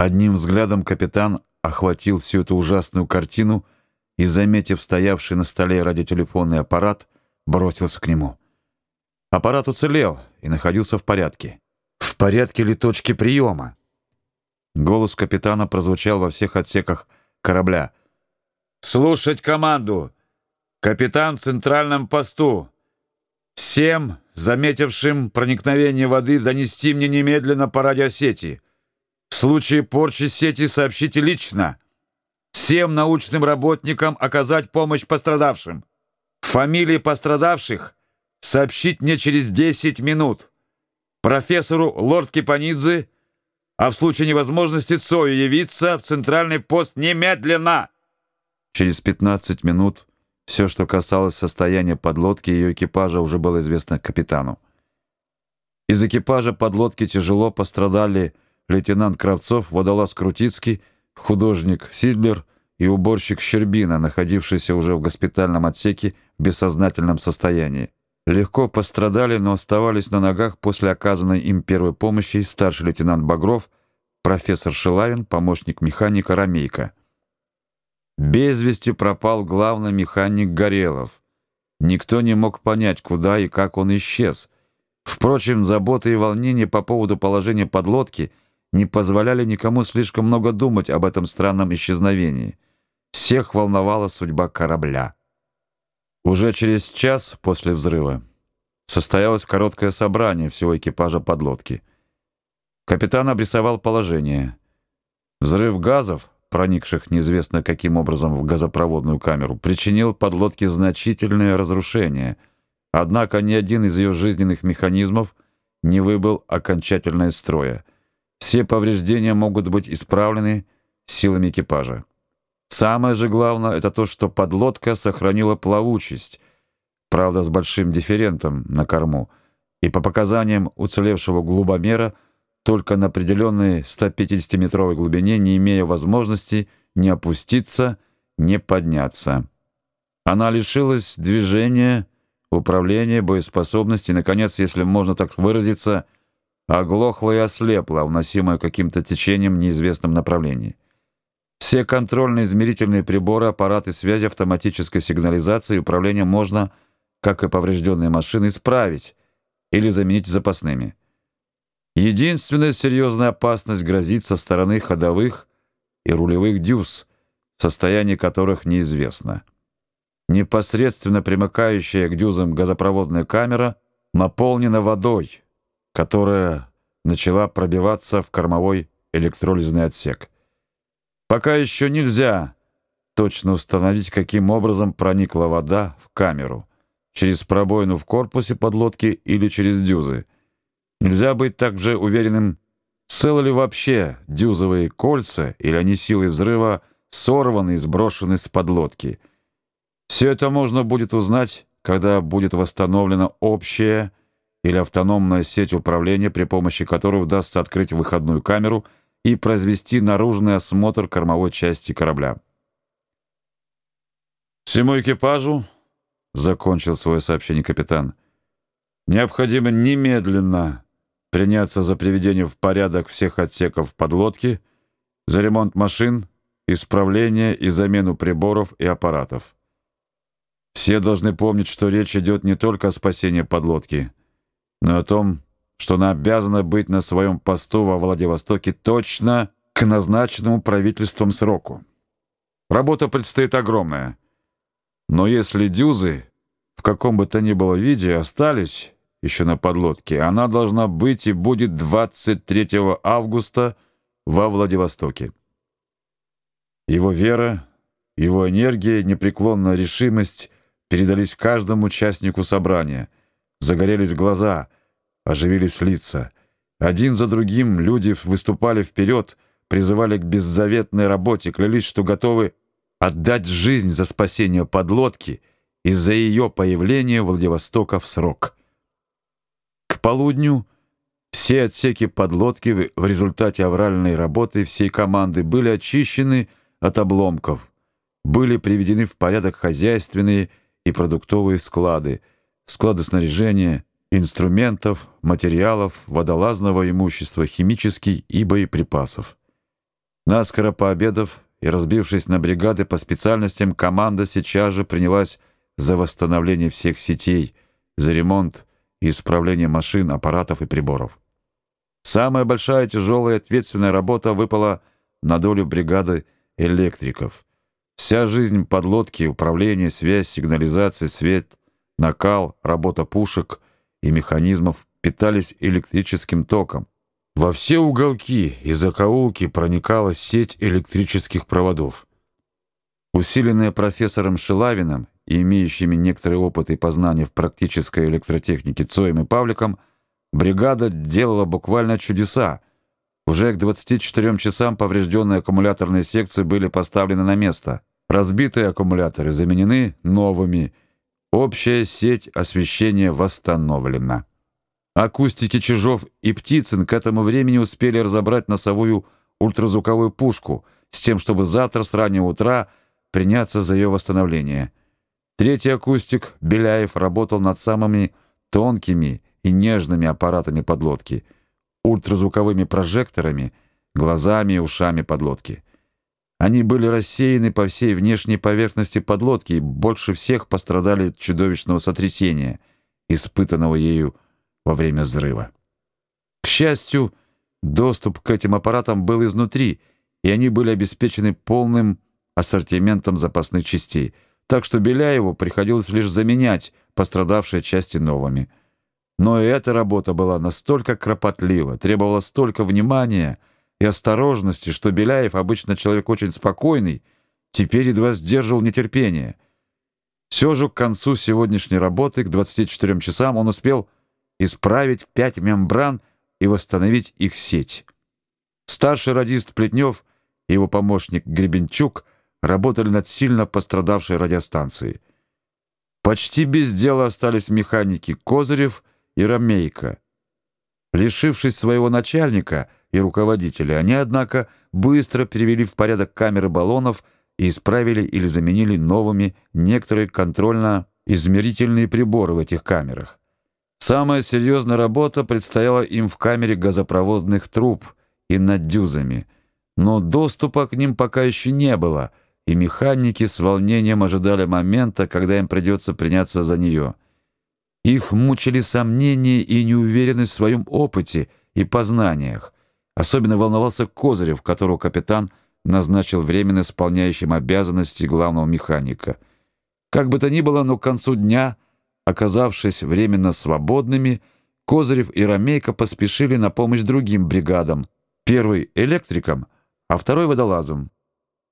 Одним взглядом капитан охватил всю эту ужасную картину и, заметив стоявший на столе радиотелефонный аппарат, бросился к нему. Аппарат уцелел и находился в порядке. В порядке ли точки приема? Голос капитана прозвучал во всех отсеках корабля. «Слушать команду! Капитан в центральном посту! Всем, заметившим проникновение воды, донести мне немедленно по радиосети. В случае порчи сети сообщите лично. Всем научным работникам оказать помощь пострадавшим. Фамилии пострадавших сообщить мне через 10 минут. Профессору Лорд Кипанидзе, а в случае невозможности Цою явиться в центральный пост немедленно. Через 15 минут все, что касалось состояния подлодки и ее экипажа, уже было известно капитану. Из экипажа подлодки тяжело пострадали лейтенант Кравцов, водолаз Крутицкий, художник Сидлер и уборщик Щербина, находившийся уже в госпитальном отсеке в бессознательном состоянии. Легко пострадали, но оставались на ногах после оказанной им первой помощи старший лейтенант Багров, профессор Шилавин, помощник механика Ромейко. Без вести пропал главный механик Горелов. Никто не мог понять, куда и как он исчез. Впрочем, заботы и волнения по поводу положения подлодки не позволяли никому слишком много думать об этом странном исчезновении. Всех волновала судьба корабля. Уже через час после взрыва состоялось короткое собрание всего экипажа подлодки. Капитан обрисовал положение. Взрыв газов, проникших неизвестно каким образом в газопроводную камеру, причинил подлодке значительное разрушение. Однако ни один из ее жизненных механизмов не выбыл окончательно из строя. Все повреждения могут быть исправлены силами экипажа. Самое же главное это то, что подлодка сохранила плавучесть, правда, с большим дифферентом на корму, и по показаниям уцелевшего глубомера только на определенной 150-метровой глубине, не имея возможности ни опуститься, ни подняться. Она лишилась движения, управления, боеспособности, наконец, если можно так выразиться, оглохла и ослепла, уносимая каким-то течением в неизвестном направлении. Все контрольные измерительные приборы, аппараты связи, автоматической сигнализации и управления можно, как и поврежденные машины, исправить или заменить запасными. Единственная серьезная опасность грозит со стороны ходовых и рулевых дюз, состояние которых неизвестно. Непосредственно примыкающая к дюзам газопроводная камера наполнена водой, которая начала пробиваться в кормовой электролизный отсек. Пока еще нельзя точно установить, каким образом проникла вода в камеру: через пробоину в корпусе подлодки или через дюзы. Нельзя быть также уверенным, целы ли вообще дюзовые кольца или они силой взрыва сорваны и сброшены с подлодки. Все это можно будет узнать, когда будет восстановлена общая или автономная сеть управления, при помощи которой удастся открыть выходную камеру и произвести наружный осмотр кормовой части корабля. Всему экипажу, закончил свое сообщение капитан, необходимо немедленно приняться за приведение в порядок всех отсеков подлодки, за ремонт машин, исправление и замену приборов и аппаратов. Все должны помнить, что речь идет не только о спасении подлодки, но о том, что она обязана быть на своем посту во Владивостоке точно к назначенному правительством сроку. Работа предстоит огромная. Но если дюзы в каком бы то ни было виде остались еще на подлодке, она должна быть и будет 23 августа во Владивостоке. Его вера, его энергия, непреклонная решимость передались каждому участнику собрания. Загорелись глаза — оживились лица. Один за другим люди выступали вперед, призывали к беззаветной работе, клялись, что готовы отдать жизнь за спасение подлодки и за ее появление в Владивостока в срок. К полудню все отсеки подлодки в результате авральной работы всей команды были очищены от обломков, были приведены в порядок хозяйственные и продуктовые склады, склады снаряжения, инструментов, материалов, водолазного имущества, химических и боеприпасов. Наскоро пообедав и разбившись на бригады по специальностям, команда сейчас же принялась за восстановление всех сетей, за ремонт и исправление машин, аппаратов и приборов. Самая большая, тяжелая и ответственная работа выпала на долю бригады электриков. Вся жизнь подлодки, управление, связь, сигнализация, свет, накал, работа пушек и механизмов питались электрическим током. Во все уголки и закоулки проникала сеть электрических проводов. Усиленная профессором Шилавиным и имеющими некоторый опыт и познания в практической электротехнике Цоем и Павликом, бригада делала буквально чудеса. Уже к 24 часам поврежденные аккумуляторные секции были поставлены на место. Разбитые аккумуляторы заменены новыми. Общая сеть освещения восстановлена. Акустики Чижов и Птицын к этому времени успели разобрать носовую ультразвуковую пушку с тем, чтобы завтра с раннего утра приняться за ее восстановление. Третий акустик Беляев работал над самыми тонкими и нежными аппаратами подлодки, ультразвуковыми прожекторами, глазами и ушами подлодки. Они были рассеяны по всей внешней поверхности подлодки и больше всех пострадали от чудовищного сотрясения, испытанного ею во время взрыва. К счастью, доступ к этим аппаратам был изнутри, и они были обеспечены полным ассортиментом запасных частей, так что Беляеву приходилось лишь заменять пострадавшие части новыми. Но и эта работа была настолько кропотлива, требовала столько внимания и осторожности, что Беляев, обычно человек очень спокойный, теперь едва сдерживал нетерпение. Все же к концу сегодняшней работы, к 24 часам, он успел исправить пять мембран и восстановить их сеть. Старший радист Плетнев и его помощник Гребенчук работали над сильно пострадавшей радиостанцией. Почти без дела остались механики Козырев и Ромейко. Лишившись своего начальника и руководителя, они, однако, быстро перевели в порядок камеры баллонов и исправили или заменили новыми некоторые контрольно-измерительные приборы в этих камерах. Самая серьезная работа предстояла им в камере газопроводных труб и над дюзами, но доступа к ним пока еще не было, и механики с волнением ожидали момента, когда им придется приняться за нее. Их мучили сомнения и неуверенность в своем опыте и познаниях. Особенно волновался Козырев, которого капитан назначил временно исполняющим обязанности главного механика. Как бы то ни было, но к концу дня – Оказавшись временно свободными, Козырев и Ромейко поспешили на помощь другим бригадам. Первый электрикам, а второй водолазам.